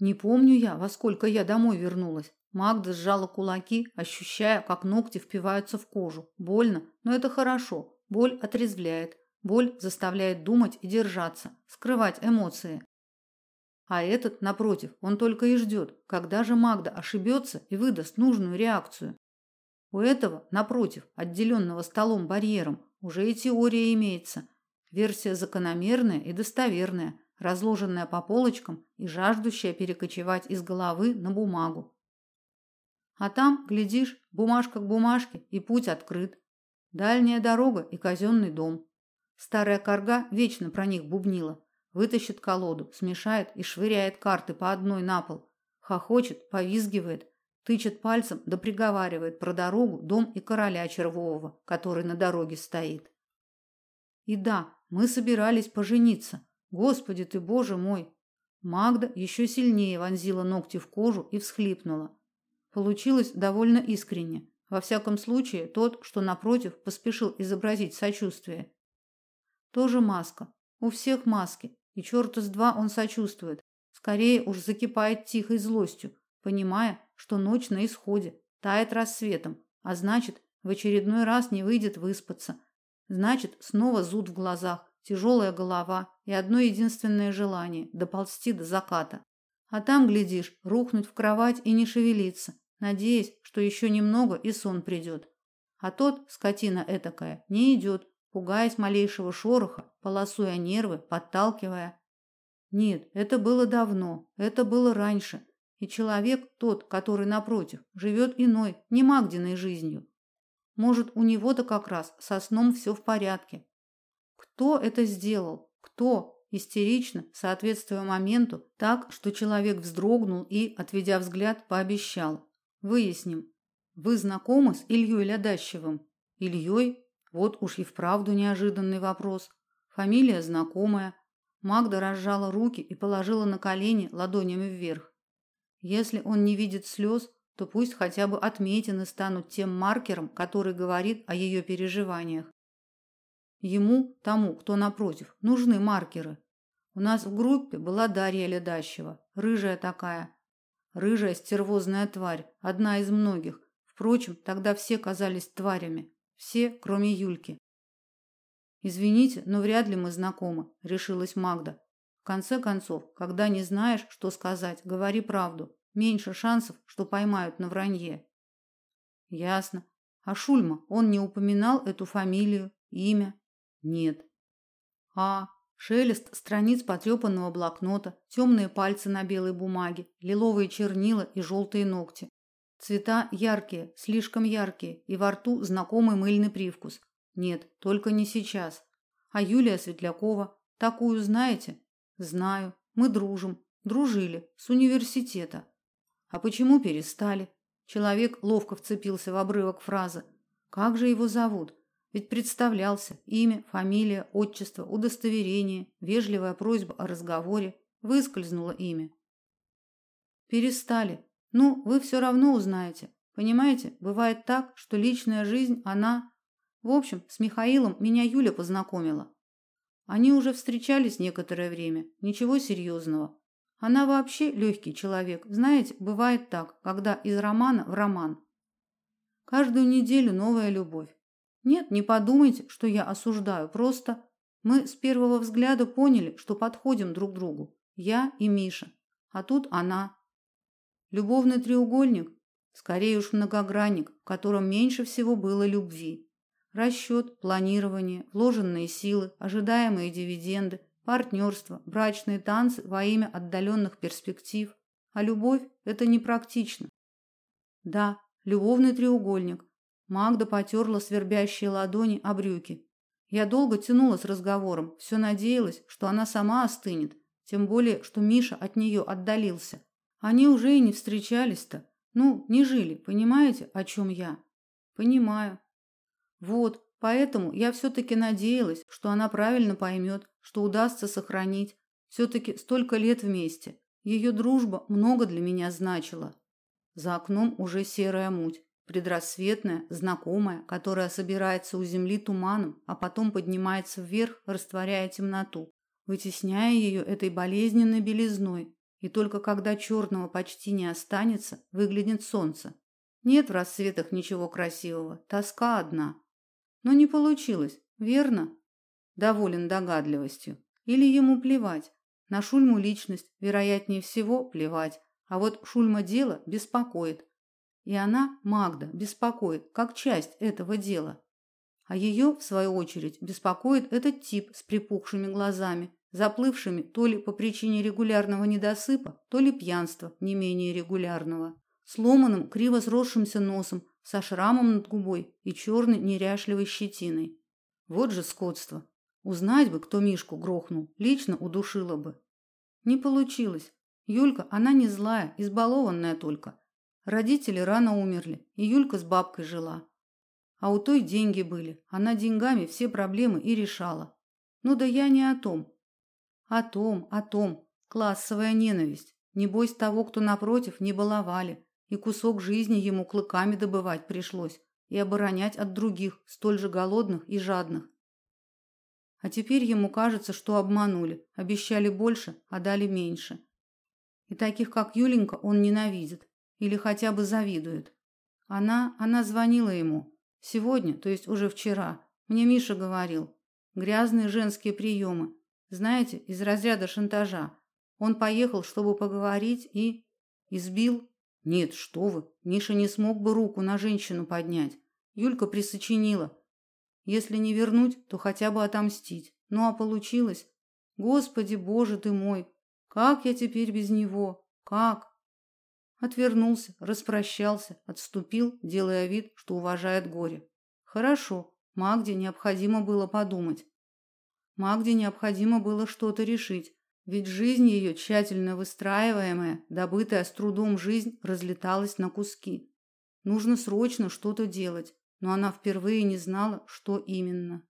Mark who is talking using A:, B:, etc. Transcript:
A: Не помню я, во сколько я домой вернулась. Магда сжала кулаки, ощущая, как ногти впиваются в кожу. Больно, но это хорошо. Боль отрезвляет. Боль заставляет думать и держаться, скрывать эмоции. А этот, напротив, он только и ждет, когда же Магда ошибется и выдаст нужную реакцию. У этого, напротив, отделенного столом барьером, уже и теория имеется. Версия закономерная и достоверная, разложенная по полочкам и жаждущая перекочевать из головы на бумагу. А там, глядишь, бумажка к бумажке, и путь открыт. Дальняя дорога и казенный дом. Старая корга вечно про них бубнила. Вытащит колоду, смешает и швыряет карты по одной на пол. Хохочет, повизгивает, тычет пальцем да приговаривает про дорогу, дом и короля червового, который на дороге стоит. И да, мы собирались пожениться. Господи ты, Боже мой! Магда еще сильнее вонзила ногти в кожу и всхлипнула. Получилось довольно искренне. Во всяком случае, тот, что напротив, поспешил изобразить сочувствие. Тоже маска. У всех маски. И черта с два он сочувствует. Скорее уж закипает тихой злостью, понимая, что ночь на исходе, тает рассветом, а значит, в очередной раз не выйдет выспаться. Значит, снова зуд в глазах, тяжелая голова и одно единственное желание доползти до заката. А там, глядишь, рухнуть в кровать и не шевелиться, надеясь, что еще немного и сон придет. А тот, скотина этакая, не идет, пугаясь малейшего шороха, полосуя нервы, подталкивая. Нет, это было давно, это было раньше. И человек тот, который напротив, живет иной, не Магдиной жизнью. Может, у него-то как раз со сном все в порядке. Кто это сделал? Кто? Истерично, соответствуя моменту, так, что человек вздрогнул и, отведя взгляд, пообещал: "Выясним. Вы знакомы с Ильей Лядащевым?" Ильей вот уж и вправду неожиданный вопрос. Фамилия знакомая. Магда разжала руки и положила на колени ладонями вверх. Если он не видит слез, то пусть хотя бы отметины станут тем маркером, который говорит о ее переживаниях. Ему, тому, кто напротив, нужны маркеры. У нас в группе была Дарья Ледащева, рыжая такая. Рыжая стервозная тварь, одна из многих. Впрочем, тогда все казались тварями. Все, кроме Юльки. Извините, но вряд ли мы знакомы, решилась Магда. В конце концов, когда не знаешь, что сказать, говори правду. Меньше шансов, что поймают на вранье. Ясно. А Шульма, он не упоминал эту фамилию, имя? Нет. А шелест страниц потрепанного блокнота, темные пальцы на белой бумаге, лиловые чернила и желтые ногти. Цвета яркие, слишком яркие, и во рту знакомый мыльный привкус. Нет, только не сейчас. А Юлия Светлякова, такую знаете? Знаю. Мы дружим, дружили с университета. А почему перестали? Человек ловко вцепился в обрывок фразы. Как же его зовут? Ведь представлялся имя, фамилия, отчество, удостоверение, вежливая просьба о разговоре, выскользнуло имя. Перестали, ну, вы все равно узнаете. Понимаете, бывает так, что личная жизнь, она... В общем, с Михаилом меня Юля познакомила. Они уже встречались некоторое время, ничего серьезного. Она вообще легкий человек. Знаете, бывает так, когда из романа в роман. Каждую неделю новая любовь. Нет, не подумайте, что я осуждаю, просто мы с первого взгляда поняли, что подходим друг другу. Я и Миша. А тут она, Любовный треугольник, скорее уж многогранник, в котором меньше всего было любви. Расчет, планирование, вложенные силы, ожидаемые дивиденды, партнерство, брачные танцы во имя отдаленных перспектив. А любовь это непрактично. Да, любовный треугольник. Магда потерла свербящие ладони о брюки. Я долго тянула с разговором, все надеялась, что она сама остынет, тем более, что Миша от нее отдалился. Они уже и не встречались-то. Ну, не жили, понимаете, о чем я? Понимаю. Вот, поэтому я все таки надеялась, что она правильно поймет, что удастся сохранить все таки столько лет вместе. Ее дружба много для меня значила. За окном уже серая муть, предрассветная, знакомая, которая собирается у земли туманом, а потом поднимается вверх, растворяя темноту, вытесняя ее этой болезненной белизной, и только когда черного почти не останется, выглянет солнце. Нет в рассветах ничего красивого, тоска одна. Но не получилось, верно? Доволен догадливостью. Или ему плевать? На Шульму личность, вероятнее всего, плевать. А вот Шульма дело беспокоит. И она, Магда, беспокоит, как часть этого дела. А ее, в свою очередь, беспокоит этот тип с припухшими глазами, заплывшими то ли по причине регулярного недосыпа, то ли пьянства не менее регулярного, сломанным, криво сросшимся носом, со шрамом над губой и черной неряшливой щетиной. Вот же скотство. Узнать бы, кто Мишку грохнул, лично удушила бы. Не получилось. Юлька, она не злая, избалованная только. Родители рано умерли, и Юлька с бабкой жила. А у той деньги были. Она деньгами все проблемы и решала. Ну да я не о том. О том, о том. Классовая ненависть. Небось того, кто напротив, не баловали, и кусок жизни ему клыками добывать пришлось и оборонять от других, столь же голодных и жадных. А теперь ему кажется, что обманули, обещали больше, а дали меньше. И таких, как Юленька, он ненавидит или хотя бы завидует. Она, она звонила ему сегодня, то есть уже вчера. Мне Миша говорил: "Грязные женские приемы. Знаете, из разряда шантажа. Он поехал, чтобы поговорить и избил. Нет, что вы? Миша не смог бы руку на женщину поднять. Юлька присочинила. Если не вернуть, то хотя бы отомстить. Ну а получилось? Господи, Боже ты мой, как я теперь без него? Как? Отвернулся, распрощался, отступил, делая вид, что уважает горе. Хорошо, Магде необходимо было подумать. Магде необходимо было что-то решить, ведь жизнь ее, тщательно выстраиваемая, добытая с трудом жизнь, разлеталась на куски. Нужно срочно что-то делать, но она впервые не знала, что именно.